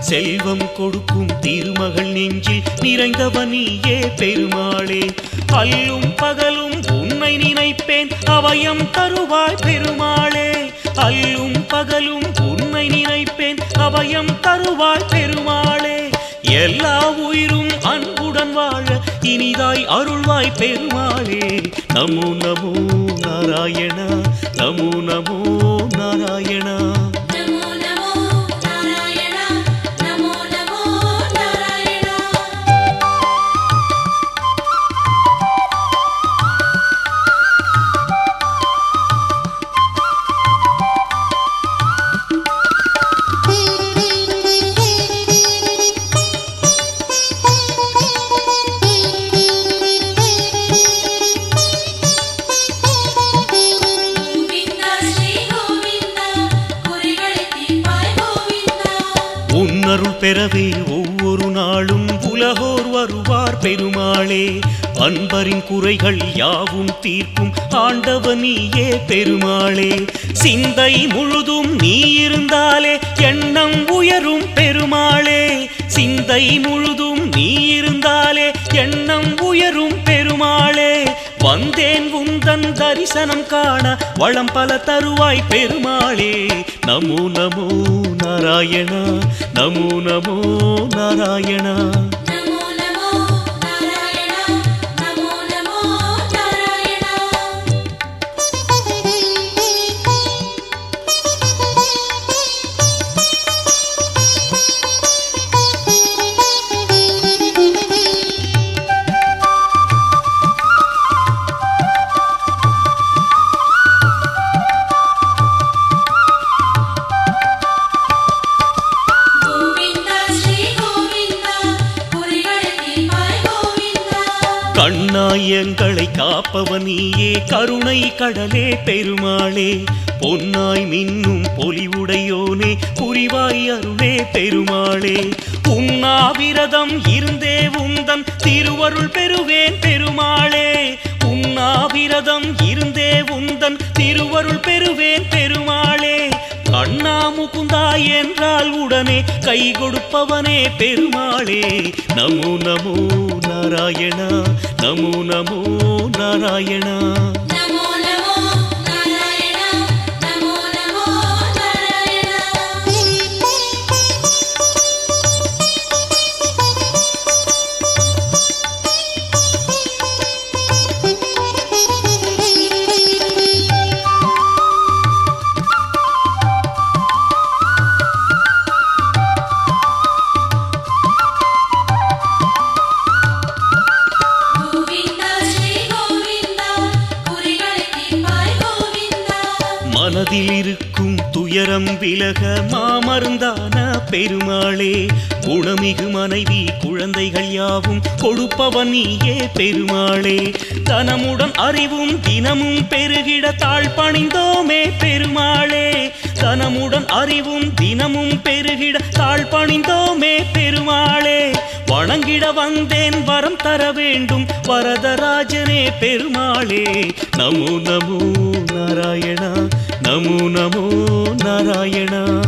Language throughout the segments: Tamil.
செல்வம் கொடுக்கும் திருமகள் நெஞ்சில் நிறைந்தவனியே பெருமாளே. அல்லும் பகலும் உன்னை நினைப்பேன் அவயம் தருவாய் பெருமாளே. அல்லும் பகலும் உன்னை நினைப்பேன் அவயம் தருவாய் பெருமாளே. எல்லா உயிரும் அன்புடன் வாழ இனிதாய் அருள்வாய் பெருமாளே. நமோ நமோ நாராயணா நமோ நமோ நாராயணா. குறைகள் யாவும் தீர்க்கும். ஆண்டவனியே பெருமாளே. சிந்தை முழுதும் நீ இருந்தாலே எண்ணம் உயரும் பெருமாளே. சிந்தை முழுதும் நீ இருந்தாலே எண்ணம் உயரும் பெருமாளே. வந்தேன் உந்தன் தரிசனம் காண வளம் பல தருவாய் பெருமாளே. நமோ நமோ நாராயணா. நமோ நமோ நாராயணா. கருணை பெருமாளே பொன்னாய் மின்னும் பொலிவுடையோனே புரிவாய் அருளே பெருமாளே. உண்ணாவிரதம் இருந்தே உந்தன் திருவருள் பெறுவேன் பெருமாளே. உண்ணாவிரதம் இருந்தே உந்தன் திருவருள் பெறுவேன் பெருமாளே. கண்ணா முகுந்தா என்றால் உடனே கை கொடுப்பவனே பெருமாளே. நமோ நமோ நாராயணா நமோ நமோ நாராயணா. மனைவி குழந்தைகள் யாவும் கொடுப்பவன் நீயே பெருமாளே. தனமுடன் அறிவும் தினமும் பெருகிட தாழ் பணிந்தோமே பெருமாளே. தனமுடன் அறிவும் தினமும் பெருகிட தாழ் பணிந்தோமே பெருமாளே. வணங்கிட வந்தேன் வரம் தர வேண்டும் வரதராஜனே பெருமாளே. நமோ நமோ நாராயணா நமோ நமோ நாராயணா.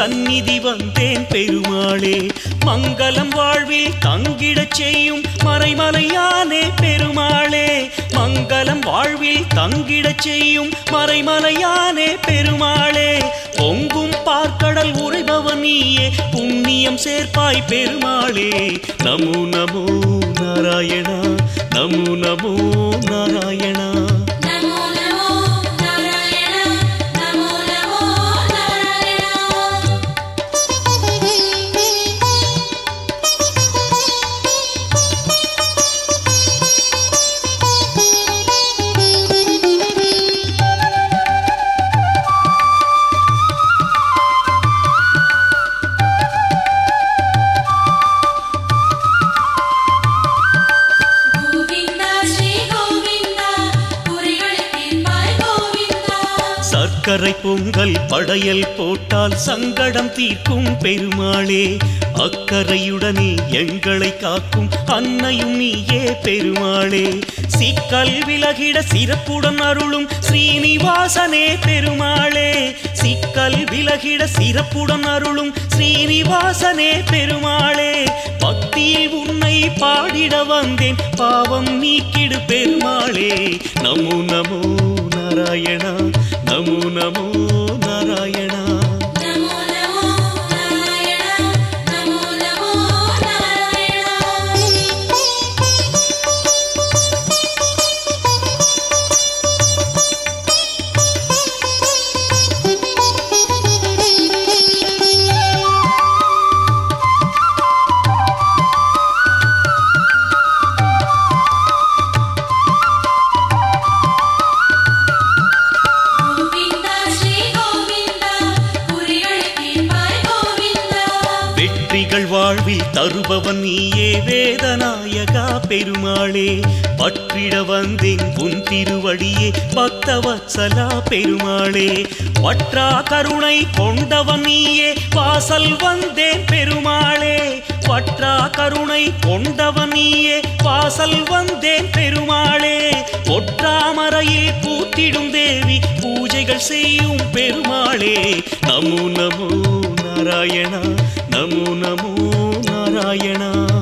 சந்நிதி வந்தேன் பெருமாளே. மங்களம் வாழ்வில் தங்கிடச் செய்யும் மறைமலையானே பெருமாளே. மங்களம் வாழ்வில் தங்கிடச் செய்யும் மறைமலையானே பெருமாளே. பொங்கும் பார்க்கடல் உறைபவன் நீயே புண்ணியம் சேர்ப்பாய் பெருமாளே. நமோ நமோ நாராயணா நமோ நமோ நாராயணா. பொங்கல் படையல் போட்டால் சங்கடம் தீர்க்கும் பெருமாளே. அக்கறையுடனே எங்களை காக்கும் அன்னையும் நீயே பெருமாளே. சிக்கல் விலகிட சிறப்புடன் அருளும் ஸ்ரீனிவாசனே பெருமாளே. சிக்கல் விலகிட சிறப்புடன் அருளும் ஸ்ரீனிவாசனே பெருமாளே. பக்தியில் உன்னை பாடிட வந்தேன். பாவம் நீக்கிடு பெருமாளே. நமோ நமோ நாராயணா. நமோ நமோ. தருபவன் நீயே வேதநாயகா பெருமாளே. பற்றிட வந்தேன் உன் திருவடியே பக்தவத்சலா பெருமாளே. பற்றா கருணை கொண்டவன் நீயே வாசல் வந்தேன் பெருமாளே. பற்றா கருணை கொண்டவன் நீயே வாசல் வந்தேன் பெருமாளே. ஒற்றாமரையில் பூத்திடும் தேவி பூஜைகள் செய்யும் பெருமாளே. நமோ நமோ நாராயணா நமோ நமோ நாராயணா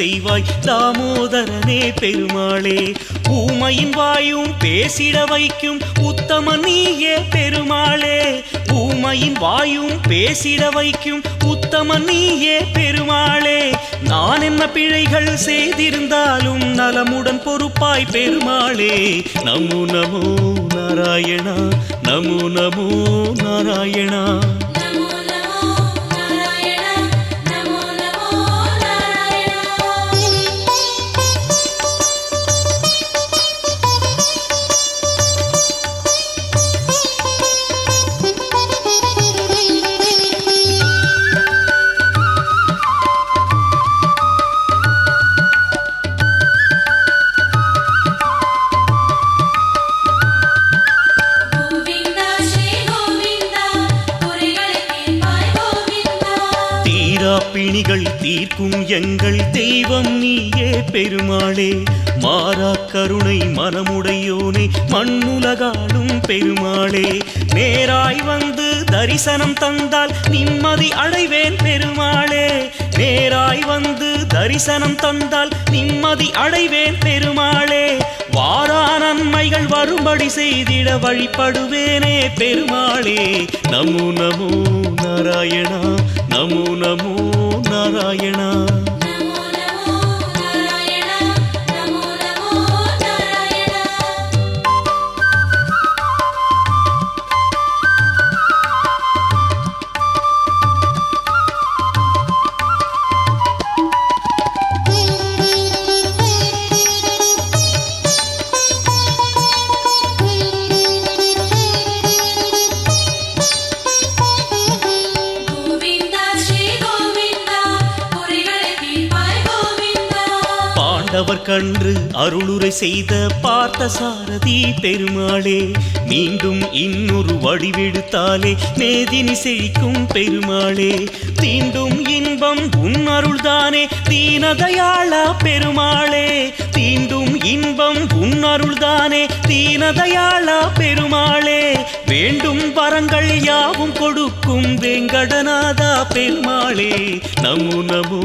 செய்வாய். தாமோதரனே பெருமாளே ஊமையின் வாயும் பேசிட வைக்கும் உத்தம நீயே பெருமாளே. ஊமையின் வாயும் பேசிட வைக்கும் உத்தம நீயே பெருமாளே. நான் என்ன பிழைகள் செய்திருந்தாலும் நலமுடன் பொறுப்பாய் பெருமாளே. நமு நமோ நாராயணா நமு நமோ நாராயணா. கருணை மனமுடையோனே மண்ணுலகாலும் பெருமாளே. நேராய் வந்து தரிசனம் தந்தால் நிம்மதி அடைவேன் பெருமாளே. நேராய் வந்து தரிசனம் தந்தால் நிம்மதி அடைவேன் பெருமாளே. வாரா நன்மைகள் வரும்படி செய்திட வழிபடுவேனே பெருமாளே. நமோ நமோ நாராயணா நமோ நமோ நாராயணா. கன்று அருளுரை செய்த பார்த்த சாரதி பெருமாளே மீண்டும் இன்னொரு வடிவெடுத்தாலே மேதினி செழிக்கும் பெருமாளே. தீண்டும் இன்பம் உன் அருள்தானே தீனதயாளா பெருமாளே. தீண்டும் இன்பம் உன் அருள்தானே தீனதயாளா பெருமாளே. வரங்கள் யாவும் கொடுக்கும் வெங்கடநாதா பெருமாளே. நமோ நமோ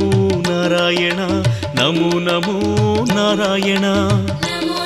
நாராயணா நமோ நமோ நாராயணா. நமோ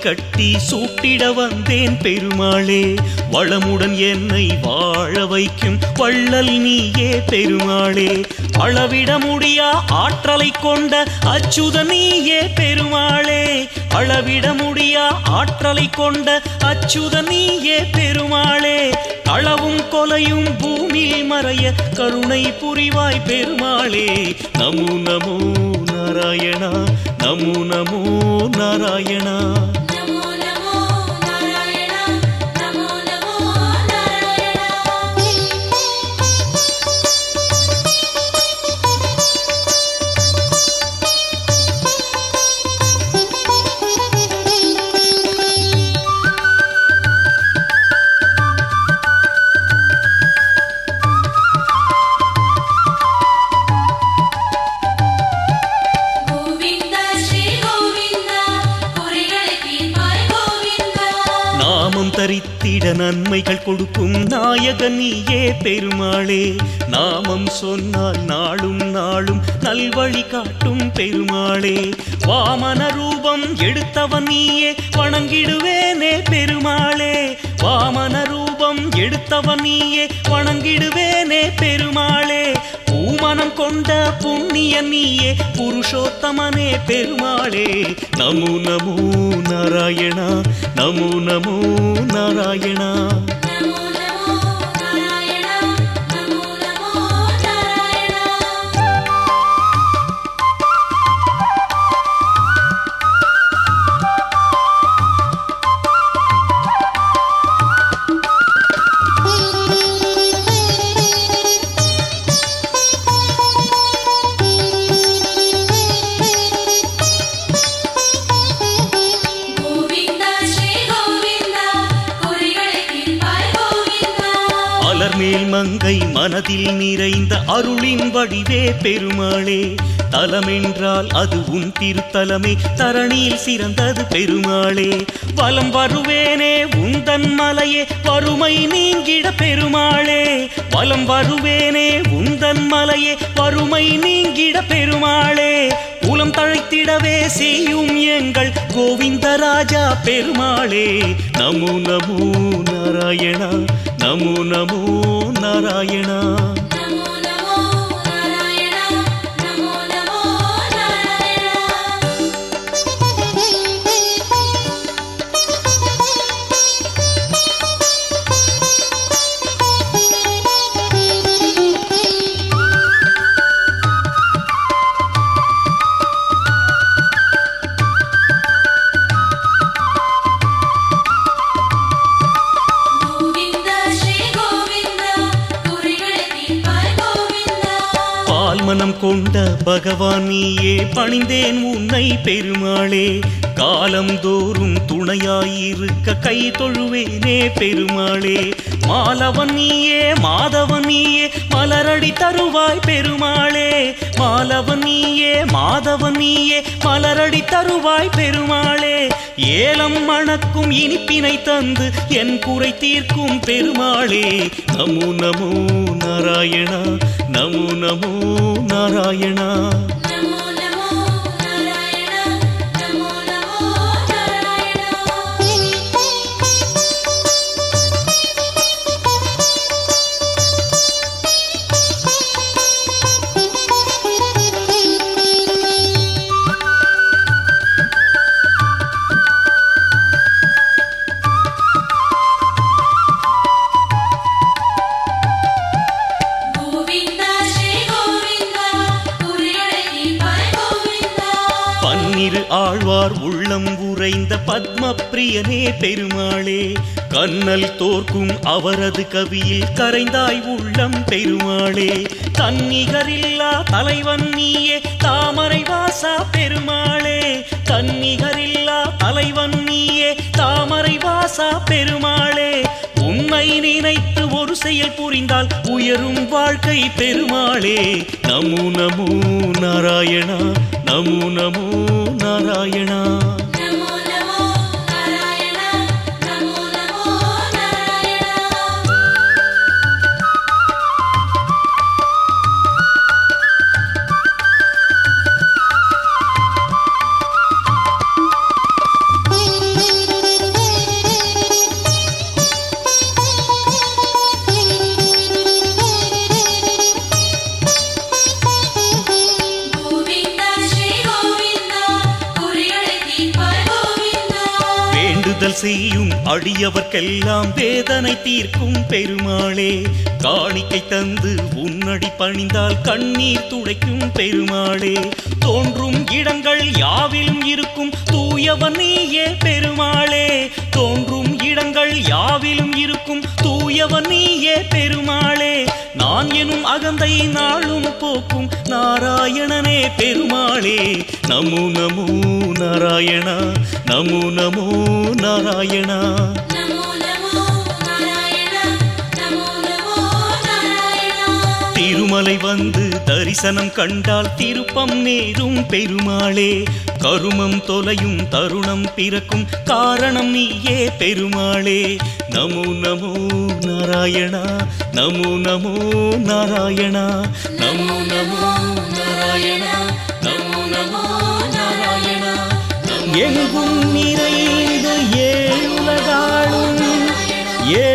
கட்டி சூட்டிட வந்தேன் பெருமாளே. வளமுடன் என்னை வாழ வைக்கும் வள்ளல் நீயே பெருமாளே. அளவிட முடியா ஆற்றலை கொண்ட அச்சுத நீயே பெருமாளே. அளவிட முடியா ஆற்றலை கொண்ட அச்சுத நீயே பெருமாளே. அளவும் கொலையும் பூமியில் மறைய கருணை புரிவாய் பெருமாளே. நமோ நமோ நாராயணா நமோ நமோ நாராயணா. நன்மைகள் கொடுக்கும் நாயகன் நீயே பெருமாளே. நாமம் சொன்னால் நாளும் நாளும் நல்வழி காட்டும் பெருமாளே. வாமன ரூபம் எடுத்தவன் நீயே வணங்கிடுவேனே பெருமாளே. வாமன ரூபம் எடுத்தவன் நீயே வணங்கிடுவேனே பெருமாளே. மனம் கொண்ட புண்ணிய நீயே புருஷோத்தமனே பெருமாளே. நமோ நமோ நாராயணா நமோ நமோ நாராயணா. அலர்மேல் மங்கை மனதில் நிறைந்த அருளின் வடிவே பெருமாளே. தலமென்றால் அது உன் திருத்தலமே தரணியில் சிறந்தது பெருமாளே. வலம் வருவேனே உந்தன் மலையே வறுமை நீங்கிட பெருமாளே. வலம் வருவேனே உந்தன் மலையே வறுமை நீங்கிட பெருமாளே. குலம் தழைத்திடவே செய்யும் எங்கள் கோவிந்தராஜா பெருமாளே. நமோ நமோ நாராயணா நமோ நமோ நாராயணா. பால்மனம் கொண்ட பகவான் நீயே பணிந்தேன் உன்னை பெருமாளே. காலம் தோறும் துணையாயிருக்க கை தொழுவேனே பெருமாளே. மாலவன் நீயே மாதவன் நீயே மலரடி தருவாய் பெருமாளே. மாலவன் நீயே மாதவன் நீயே மலரடி தருவாய் பெருமாளே. ஏலம் மணக்கும் இனிப்பினை தந்து என் குறை தீர்க்கும் பெருமாளே. நமோ நமோ. नारायण नमो नमो नारायण। உறைந்த பிரியனே பெருமாளே. கண்ணல் தோற்கும் அவரது கவியில் கரைந்தாய் உள்ளம் பெருமாளே. தன்னிகரில்லா தலைவன் நீயே தாமரை வாசா பெருமாளே. தன்னிகரில்லா தலைவன் நீயே தாமரை வாசா பெருமாளே. உன்னை நினைத்து ஒரு செயல் புரிந்தால் உயரும் வாழ்க்கை பெருமாளே. நமோ நமோ நாராயணா நமோ நமோ நாராயணா. தந்து உன்னடி பணிந்தால் கண்ணீர் துடைக்கும் பெருமாளே. தோன்றும் இடங்கள் யாவிலும் இருக்கும் தூயவன் நீயே பெருமாளே. தோன்றும் இடங்கள் யாவிலும் இருக்கும் தூயவன் நீயே பெருமாளே. நான் எனும் அகந்தை நாளும் போக்கும் நாராயணனே பெருமாளே. நமோ நமோ நாராயணா நமோ நமோ நாராயணா. திருமலை வந்து தரிசனம் கண்டால் திருப்பம் நேரும் பெருமாளே. கருமம் தொலையும் தருணம் பிறக்கும் காரணம் நீயே பெருமாளே. நமோ நமோ நாராயணா நமோ நமோ நாராயணா. நமோ நமோ நாராயணா நமோ நமோ நாராயணா. எங்கும் நிறைந்த ஏழுலகாளும் ஏ